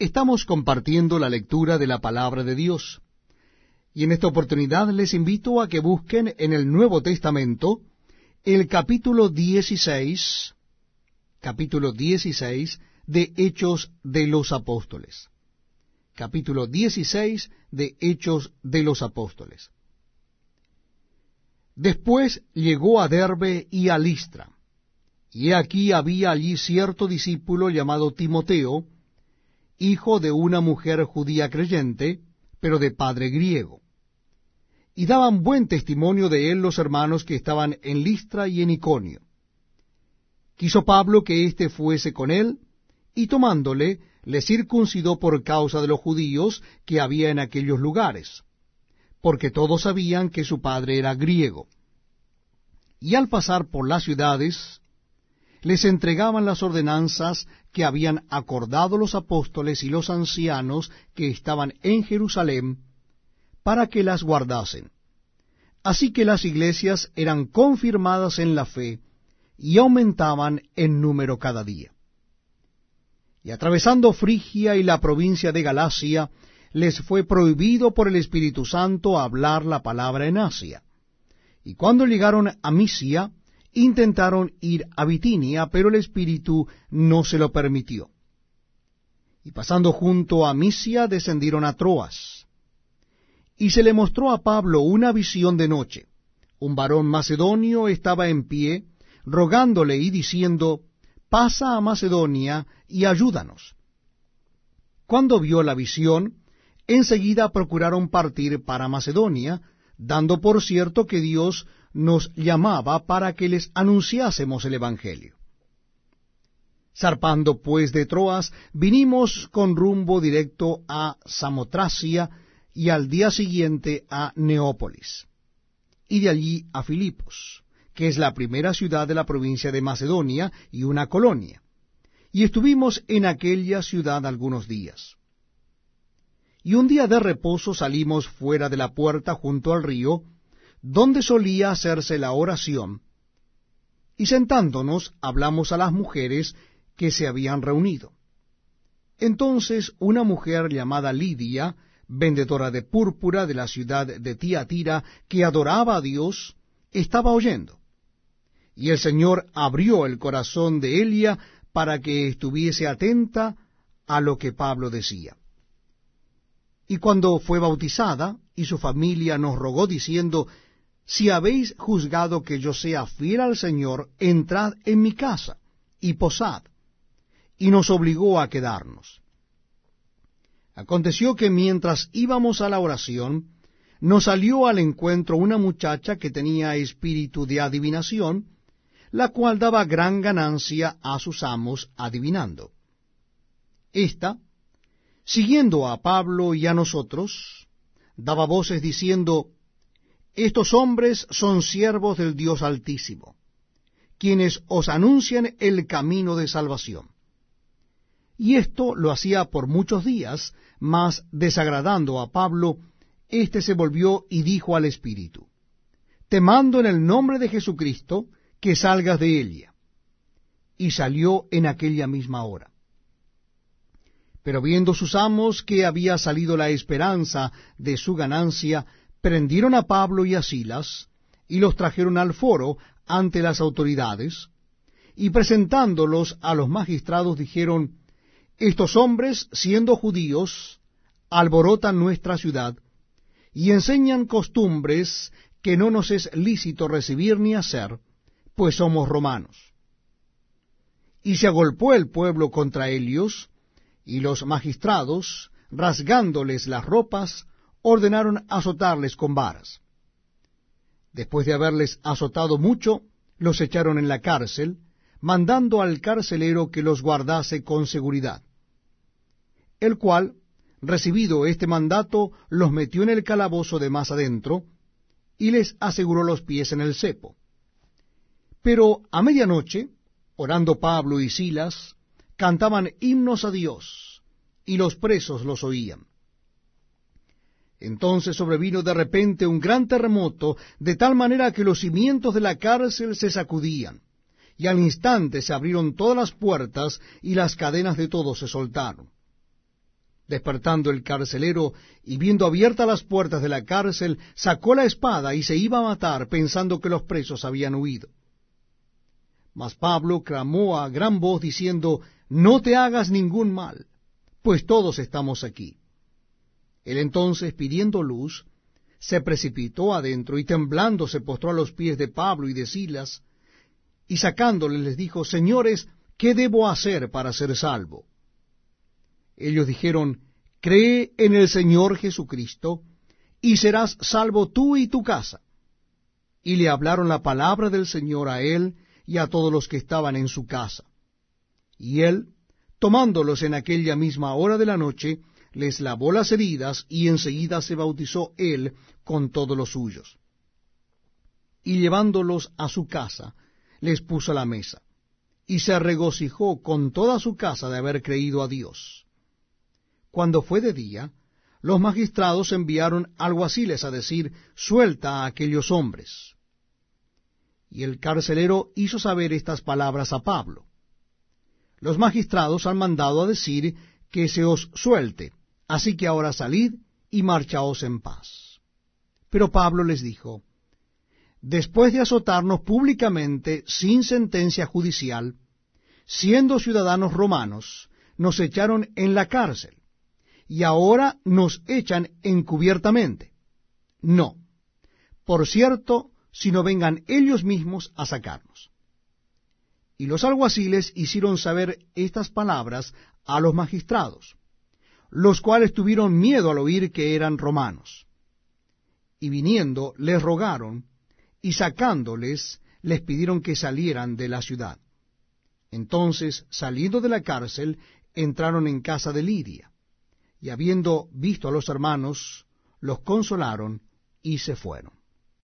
Estamos compartiendo la lectura de la palabra de Dios. Y en esta oportunidad les invito a que busquen en el Nuevo Testamento el capítulo 16, capítulo 16 de Hechos de los Apóstoles. Capítulo 16 de Hechos de los Apóstoles. Después llegó a Derbe y a Listra, y aquí había allí cierto discípulo llamado Timoteo, hijo de una mujer judía creyente, pero de padre griego. Y daban buen testimonio de él los hermanos que estaban en Listra y en Iconio. Quiso Pablo que éste fuese con él, y tomándole, le circuncidó por causa de los judíos que había en aquellos lugares porque todos sabían que su padre era griego. Y al pasar por las ciudades, les entregaban las ordenanzas que habían acordado los apóstoles y los ancianos que estaban en Jerusalén, para que las guardasen. Así que las iglesias eran confirmadas en la fe y aumentaban en número cada día. Y atravesando Frigia y la provincia de Galacia, les fue prohibido por el Espíritu Santo hablar la palabra en Asia. Y cuando llegaron a Misia, intentaron ir a Bitinia, pero el Espíritu no se lo permitió. Y pasando junto a Misia, descendieron a Troas. Y se le mostró a Pablo una visión de noche. Un varón macedonio estaba en pie, rogándole y diciendo, pasa a Macedonia y ayúdanos. Cuando vio la visión, enseguida procuraron partir para Macedonia, dando por cierto que Dios nos llamaba para que les anunciásemos el Evangelio. Zarpando pues de Troas, vinimos con rumbo directo a Samotracia y al día siguiente a Neópolis, y de allí a Filipos, que es la primera ciudad de la provincia de Macedonia y una colonia, y estuvimos en aquella ciudad algunos días. Y un día de reposo salimos fuera de la puerta junto al río, donde solía hacerse la oración, y sentándonos hablamos a las mujeres que se habían reunido. Entonces una mujer llamada Lidia, vendedora de púrpura de la ciudad de Tiatira, que adoraba a Dios, estaba oyendo. Y el Señor abrió el corazón de Elia para que estuviese atenta a lo que Pablo decía. Y cuando fue bautizada, y su familia nos rogó diciendo, Si habéis juzgado que yo sea fiel al Señor, entrad en mi casa y posad. Y nos obligó a quedarnos. Aconteció que mientras íbamos a la oración, nos salió al encuentro una muchacha que tenía espíritu de adivinación, la cual daba gran ganancia a sus amos adivinando. Esta, siguiendo a Pablo y a nosotros, daba voces diciendo, Estos hombres son siervos del Dios Altísimo, quienes os anuncian el camino de salvación. Y esto lo hacía por muchos días, mas desagradando a Pablo, éste se volvió y dijo al Espíritu, Te mando en el nombre de Jesucristo que salgas de ella. Y salió en aquella misma hora. Pero viendo sus amos que había salido la esperanza de su ganancia, prendieron a Pablo y a Silas, y los trajeron al foro ante las autoridades, y presentándolos a los magistrados dijeron, Estos hombres, siendo judíos, alborotan nuestra ciudad, y enseñan costumbres que no nos es lícito recibir ni hacer, pues somos romanos. Y se agolpó el pueblo contra ellos, y los magistrados, rasgándoles las ropas, ordenaron azotarles con varas. Después de haberles azotado mucho, los echaron en la cárcel, mandando al carcelero que los guardase con seguridad, el cual, recibido este mandato, los metió en el calabozo de más adentro, y les aseguró los pies en el cepo. Pero a medianoche, orando Pablo y Silas, cantaban himnos a Dios, y los presos los oían. Entonces sobrevino de repente un gran terremoto, de tal manera que los cimientos de la cárcel se sacudían, y al instante se abrieron todas las puertas y las cadenas de todos se soltaron. Despertando el carcelero y viendo abiertas las puertas de la cárcel, sacó la espada y se iba a matar, pensando que los presos habían huido. Mas Pablo clamó a gran voz diciendo, No te hagas ningún mal, pues todos estamos aquí. Él entonces, pidiendo luz, se precipitó adentro y temblando se postró a los pies de Pablo y de Silas, y sacándoles les dijo, Señores, ¿qué debo hacer para ser salvo? Ellos dijeron, Cree en el Señor Jesucristo, y serás salvo tú y tu casa. Y le hablaron la palabra del Señor a él y a todos los que estaban en su casa. Y él, tomándolos en aquella misma hora de la noche, les lavó las heridas, y enseguida se bautizó él con todos los suyos. Y llevándolos a su casa, les puso la mesa, y se regocijó con toda su casa de haber creído a Dios. Cuando fue de día, los magistrados enviaron alguaciles a decir, suelta a aquellos hombres. Y el carcelero hizo saber estas palabras a Pablo. Los magistrados han mandado a decir que se os suelte, así que ahora salid y marchaos en paz. Pero Pablo les dijo, después de azotarnos públicamente sin sentencia judicial, siendo ciudadanos romanos, nos echaron en la cárcel y ahora nos echan encubiertamente. No, por cierto, si no vengan ellos mismos a sacarnos. Y los alguaciles hicieron saber estas palabras a los magistrados, los cuales tuvieron miedo al oír que eran romanos. Y viniendo les rogaron, y sacándoles les pidieron que salieran de la ciudad. Entonces, saliendo de la cárcel, entraron en casa de Lidia y habiendo visto a los hermanos, los consolaron y se fueron.